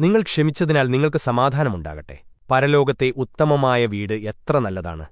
നിങ്ങൾ ക്ഷമിച്ചതിനാൽ നിങ്ങൾക്ക് സമാധാനമുണ്ടാകട്ടെ. പരലോകത്തെ ഉത്തമമായ വീട് എത്ര നല്ലതാണ്.